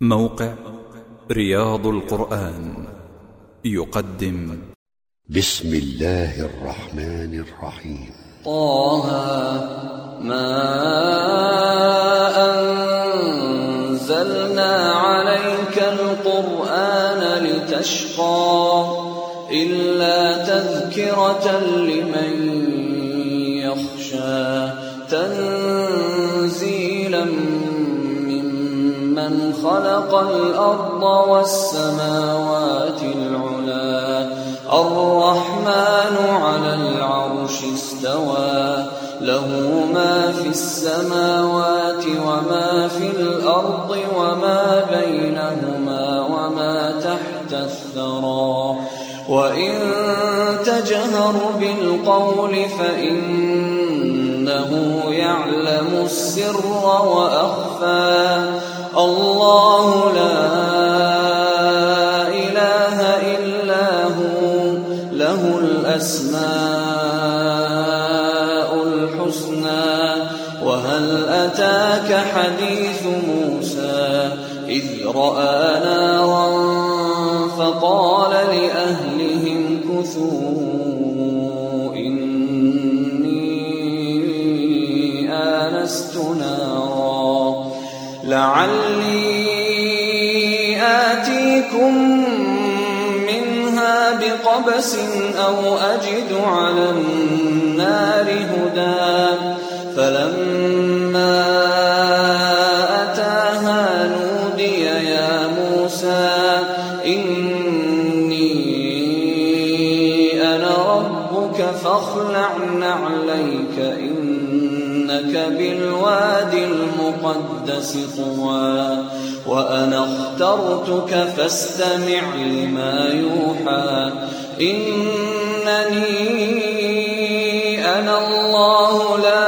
موقع رياض القرآن يقدم. بسم الله الرحمن الرحيم. طه ما أنزلنا عليك القرآن لتشقى إلا تذكرة لمن يخشى. خلق الأرض والسماوات العلا. الرحمن على العرش استوى. له ما في السماوات وما في الأرض وما بينهما وما تحت الثرى. وإن تجهر بالقول فإنه يعلم السر وأخفى. الله لا إله إلا هو له الأسماء الحسنى. وهل أتاك حديث موسى؟ إذ رأى نارا فقال لأهلهم كثوا. آتيكم منها بقبس أو أجد على النار هدى. فلما أتاها نودي يا موسى إني أنا ربك فاخلع نعليك إنك بالواد المقدس طوى وأنا اخترتك فاستمع لما يوحى. إنني أنا الله لا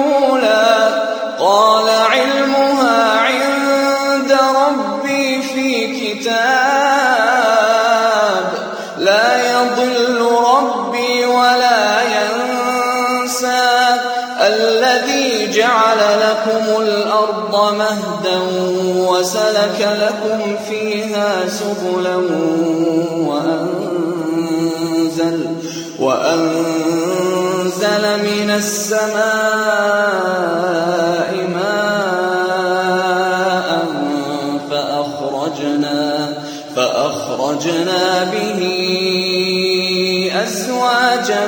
وسلك لكم فيها سبلا وأنزل وأنزل من السماء ماء فأخرجنا فأخرجنا به أزواجا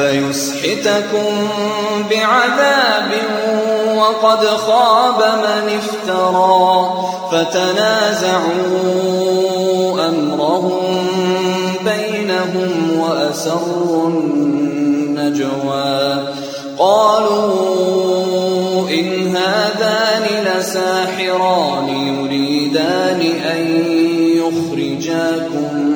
فيسحتكم بعذاب وقد خاب من افترى فتنازعوا أمرهم بينهم وأسروا النجوى قالوا إن هذان لساحران يريدان أن يخرجاكم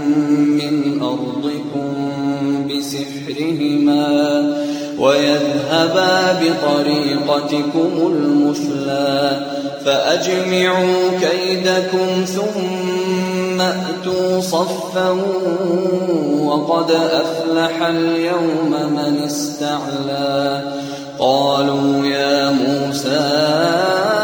بسحرهما ويذهبا بطريقتكم المثلى فأجمعوا كيدكم ثم أتوا صفا وقد أفلح اليوم من استعلى قالوا يا موسى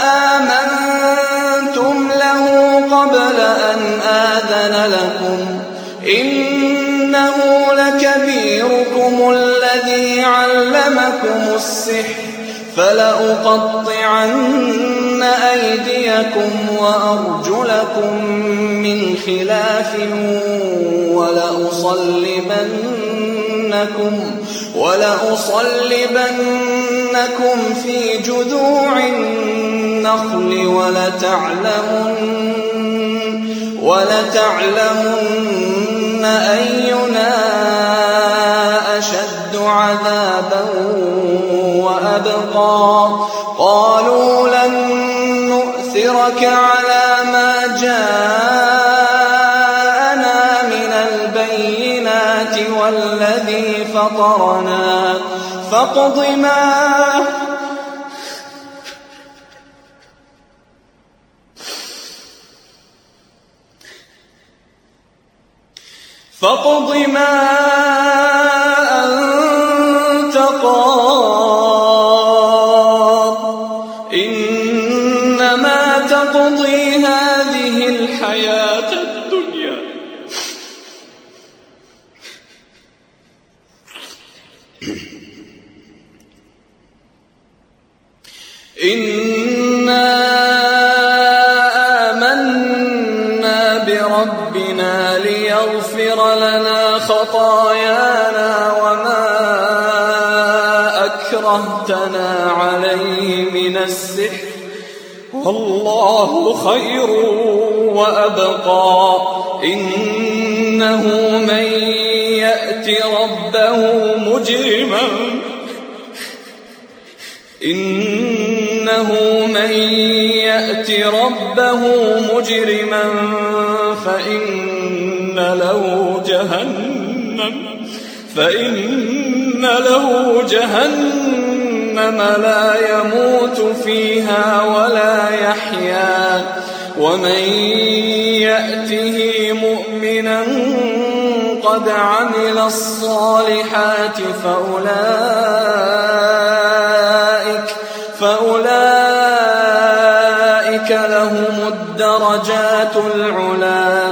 إنه لكبيركم الذي علمكم السحر فلأقطعن أيديكم وأرجلكم من خلاف ولأصلبنكم ولأصلبنكم في جذوع النخل ولتعلمن ولتعلمن أينا أشد عذابا وأبقى. قالوا لن نؤثرك على ما جاءنا من البينات والذي فطرنا. فاقض ما فاقض ما والله خير وأبقى. إنه من يأت ربه مجرما. إنه من يأت ربه مجرما فإن له جهنم. فإن له جهنم لا يموت فيها ولا يحيا ومن يأته مؤمنا قد عمل الصالحات فأولئك فأولئك لهم الدرجات العلا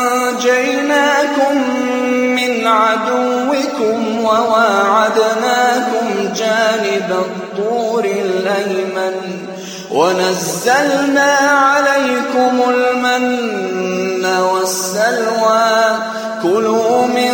عدوكم وواعدناكم جانب الطور الأيمن. ونزلنا عليكم المن والسلوى. كلوا من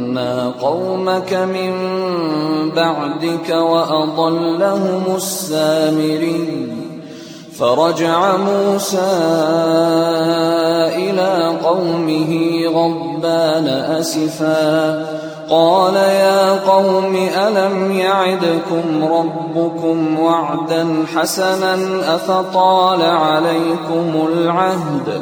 قومك من بعدك وأضلهم السامرين فرجع موسى إلى قومه غضبان أسفا قال يا قوم ألم يعدكم ربكم وعدا حسنا أفطال عليكم العهد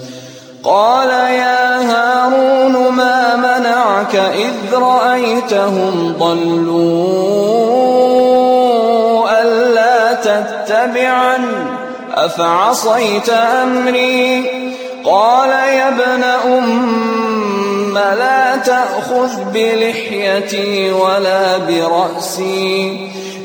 قال يا هارون ما منعك إذ رأيتهم ضلوا ألا تتبعن؟ أفعصيت أمري؟ قال يا ابن أم لا تأخذ بلحيتي ولا برأسي.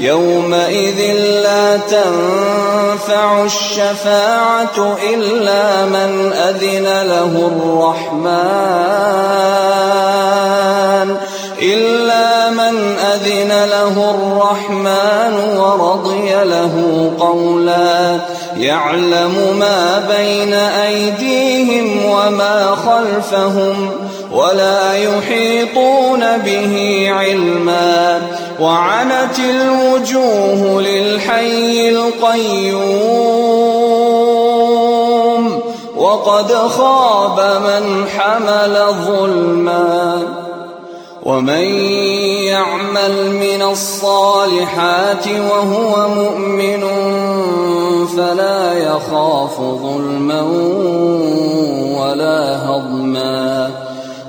يومئذ لا تنفع الشفاعة إلا من أذن له الرحمن. إلا من أذن له الرحمن ورضي له قولا. يعلم ما بين أيديهم وما خلفهم. ولا يحيطون به علما وعنت الوجوه للحي القيوم وقد خاب من حمل ظلما ومن يعمل من الصالحات وهو مؤمن فلا يخاف ظلما ولا هضما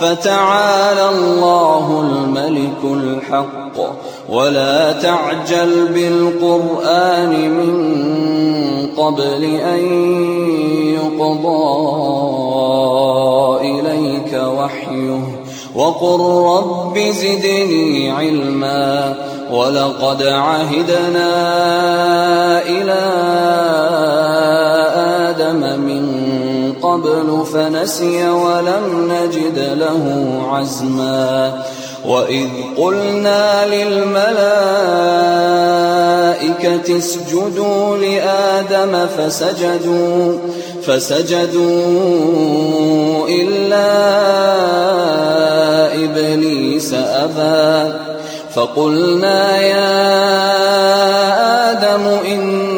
فتعالى الله الملك الحق. ولا تعجل بالقرآن من قبل أن يقضى إليك وحيه. وقل رب زدني علما. ولقد عهدنا إلى آدم من قبل فنسي ولم نجد له عزما. وإذ قلنا للملائكة اسجدوا لآدم فسجدوا فسجدوا إلا إبليس أبى. فقلنا يا آدم إن